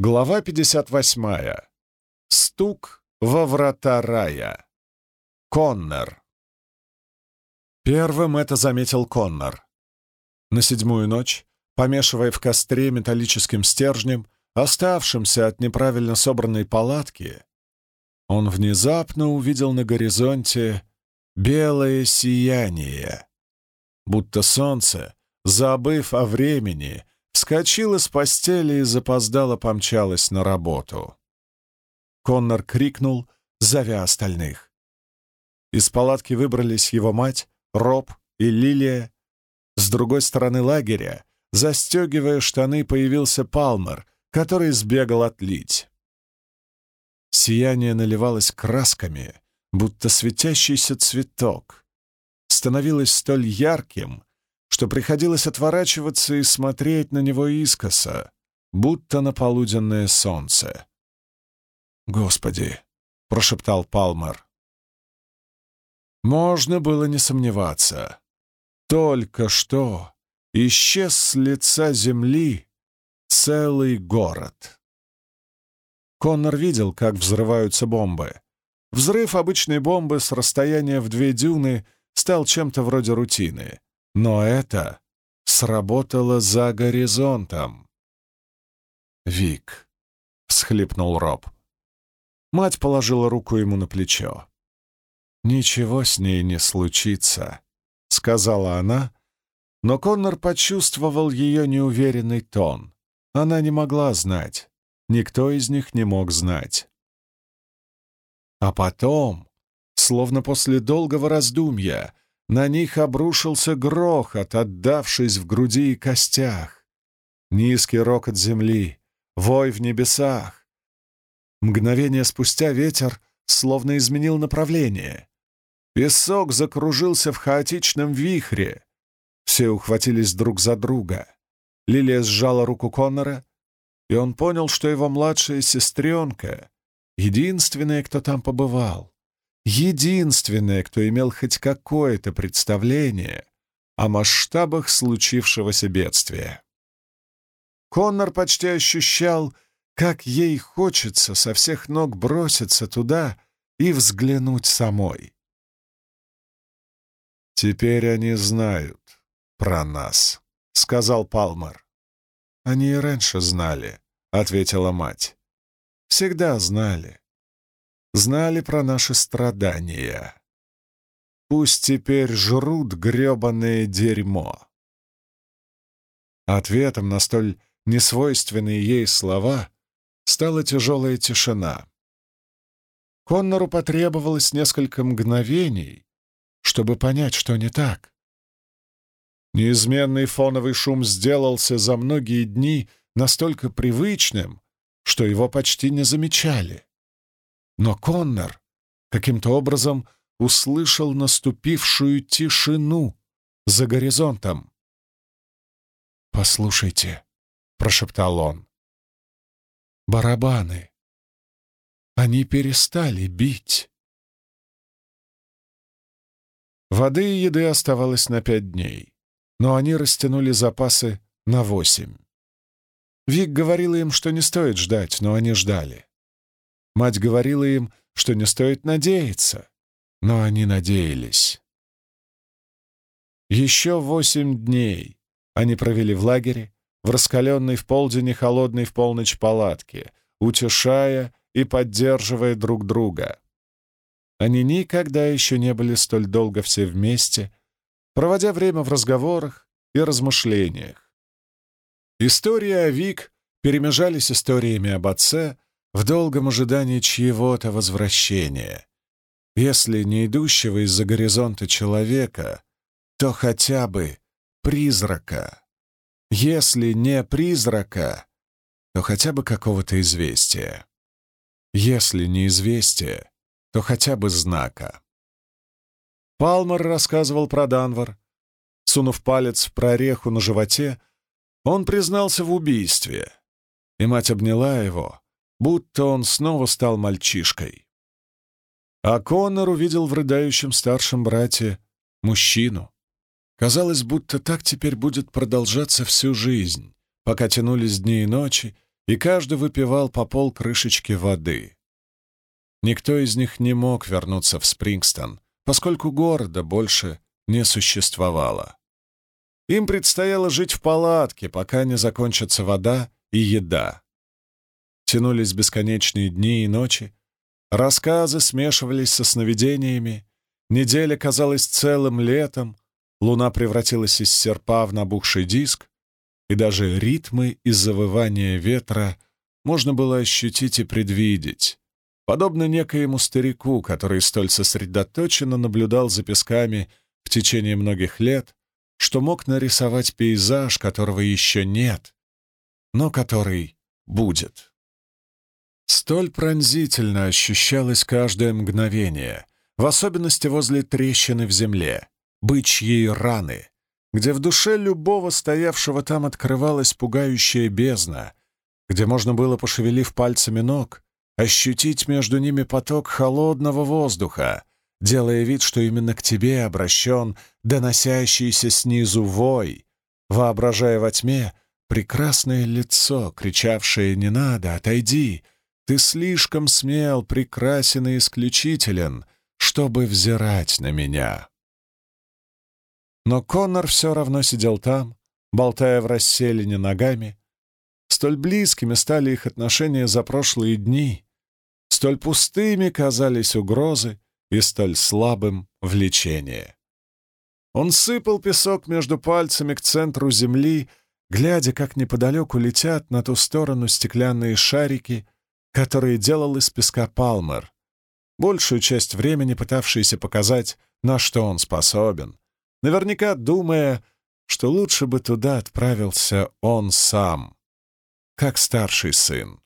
Глава 58. Стук во врата рая. Коннор. Первым это заметил Коннор. На седьмую ночь, помешивая в костре металлическим стержнем, оставшимся от неправильно собранной палатки, он внезапно увидел на горизонте белое сияние, будто солнце, забыв о времени, вскочила с постели и запоздало помчалась на работу. Коннор крикнул, зовя остальных. Из палатки выбрались его мать, Роб и Лилия. С другой стороны лагеря, застегивая штаны, появился Палмер, который сбегал отлить. Сияние наливалось красками, будто светящийся цветок. Становилось столь ярким, что приходилось отворачиваться и смотреть на него искоса, будто на полуденное солнце. «Господи!» — прошептал Палмер. Можно было не сомневаться. Только что исчез с лица земли целый город. Коннор видел, как взрываются бомбы. Взрыв обычной бомбы с расстояния в две дюны стал чем-то вроде рутины. Но это сработало за горизонтом. «Вик», — всхлипнул Роб. Мать положила руку ему на плечо. «Ничего с ней не случится», — сказала она, но Коннор почувствовал ее неуверенный тон. Она не могла знать. Никто из них не мог знать. А потом, словно после долгого раздумья, на них обрушился грохот, отдавшись в груди и костях. Низкий рокот земли, вой в небесах. Мгновение спустя ветер словно изменил направление. Песок закружился в хаотичном вихре. Все ухватились друг за друга. Лилия сжала руку Коннора, и он понял, что его младшая сестренка — единственная, кто там побывал единственная, кто имел хоть какое-то представление о масштабах случившегося бедствия. Коннор почти ощущал, как ей хочется со всех ног броситься туда и взглянуть самой. «Теперь они знают про нас», — сказал Палмер. «Они и раньше знали», — ответила мать. «Всегда знали знали про наши страдания. Пусть теперь жрут грёбаное дерьмо. Ответом на столь несвойственные ей слова стала тяжелая тишина. Коннору потребовалось несколько мгновений, чтобы понять, что не так. Неизменный фоновый шум сделался за многие дни настолько привычным, что его почти не замечали. Но Коннор каким-то образом услышал наступившую тишину за горизонтом. «Послушайте», — прошептал он, — «барабаны. Они перестали бить». Воды и еды оставалось на пять дней, но они растянули запасы на восемь. Вик говорила им, что не стоит ждать, но они ждали. Мать говорила им, что не стоит надеяться, но они надеялись. Еще восемь дней они провели в лагере, в раскаленной в полдень и холодной в полночь палатке, утешая и поддерживая друг друга. Они никогда еще не были столь долго все вместе, проводя время в разговорах и размышлениях. Истории о Вик перемежались историями об отце, в долгом ожидании чьего-то возвращения. Если не идущего из-за горизонта человека, то хотя бы призрака. Если не призрака, то хотя бы какого-то известия. Если не известия, то хотя бы знака. Палмер рассказывал про Данвар. Сунув палец в прореху на животе, он признался в убийстве, и мать обняла его, будто он снова стал мальчишкой. А Коннор увидел в рыдающем старшем брате мужчину. Казалось, будто так теперь будет продолжаться всю жизнь, пока тянулись дни и ночи, и каждый выпивал по пол крышечки воды. Никто из них не мог вернуться в Спрингстон, поскольку города больше не существовало. Им предстояло жить в палатке, пока не закончится вода и еда. Тянулись бесконечные дни и ночи, рассказы смешивались со сновидениями, неделя казалась целым летом, луна превратилась из серпа в набухший диск, и даже ритмы и завывания ветра можно было ощутить и предвидеть, подобно некоему старику, который столь сосредоточенно наблюдал за песками в течение многих лет, что мог нарисовать пейзаж, которого еще нет, но который будет. Столь пронзительно ощущалось каждое мгновение, в особенности возле трещины в земле, бычьей раны, где в душе любого стоявшего там открывалась пугающая бездна, где можно было, пошевелив пальцами ног, ощутить между ними поток холодного воздуха, делая вид, что именно к тебе обращен доносящийся снизу вой, воображая во тьме прекрасное лицо, кричавшее «Не надо, отойди! Ты слишком смел, прекрасен и исключителен, чтобы взирать на меня!» Но Коннор все равно сидел там, болтая в расселине ногами. Столь близкими стали их отношения за прошлые дни, Столь пустыми казались угрозы и столь слабым влечение. Он сыпал песок между пальцами к центру земли, глядя, как неподалеку летят на ту сторону стеклянные шарики, которые делал из песка Палмер, большую часть времени пытавшийся показать, на что он способен, наверняка думая, что лучше бы туда отправился он сам, как старший сын.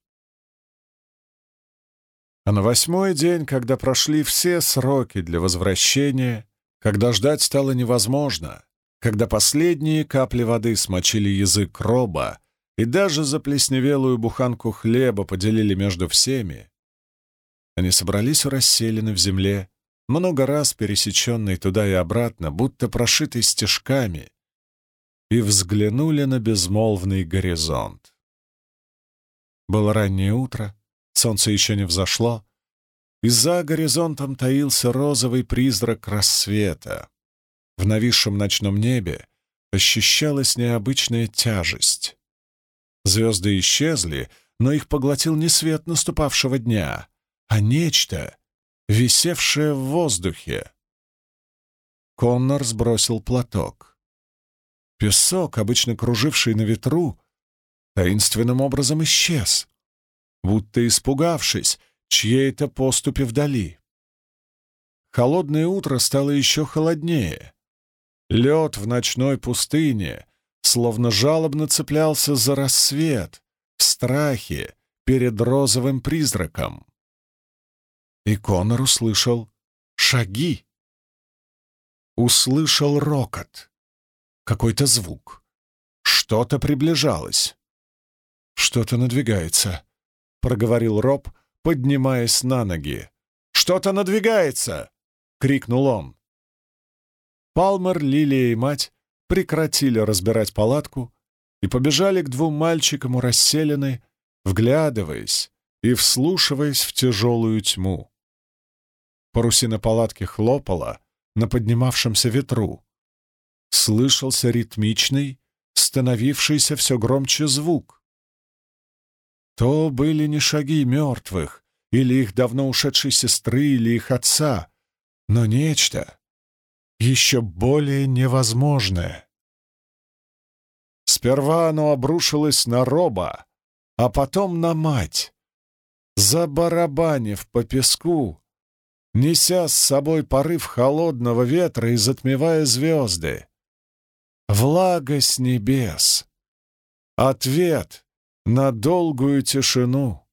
А на восьмой день, когда прошли все сроки для возвращения, когда ждать стало невозможно, когда последние капли воды смочили язык роба и даже заплесневелую буханку хлеба поделили между всеми, они собрались у расселены в земле, много раз пересеченной туда и обратно, будто прошитой стежками, и взглянули на безмолвный горизонт. Было раннее утро, Солнце еще не взошло, и за горизонтом таился розовый призрак рассвета. В нависшем ночном небе ощущалась необычная тяжесть. Звезды исчезли, но их поглотил не свет наступавшего дня, а нечто, висевшее в воздухе. Коннор сбросил платок. Песок, обычно круживший на ветру, таинственным образом исчез, будто испугавшись чьей-то поступи вдали. Холодное утро стало еще холоднее. Лед в ночной пустыне словно жалобно цеплялся за рассвет в страхе перед розовым призраком. И Конор услышал шаги. Услышал рокот. Какой-то звук. Что-то приближалось. Что-то надвигается. — проговорил Роб, поднимаясь на ноги. «Что-то надвигается!» — крикнул он. Палмер, Лилия и мать прекратили разбирать палатку и побежали к двум мальчикам у расселены, вглядываясь и вслушиваясь в тяжелую тьму. Парусина палатки хлопала на поднимавшемся ветру. Слышался ритмичный, становившийся все громче звук. То были не шаги мертвых, или их давно ушедшей сестры, или их отца, но нечто еще более невозможное. Сперва оно обрушилось на Роба, а потом на мать, забарабанив по песку, неся с собой порыв холодного ветра и затмевая звезды. Влага с небес. Ответ на долгую тишину.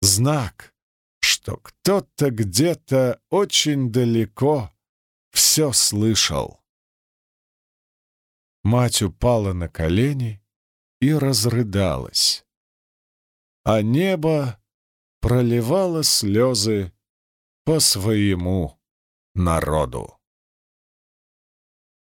Знак, что кто-то где-то очень далеко все слышал. Мать упала на колени и разрыдалась, а небо проливало слезы по своему народу.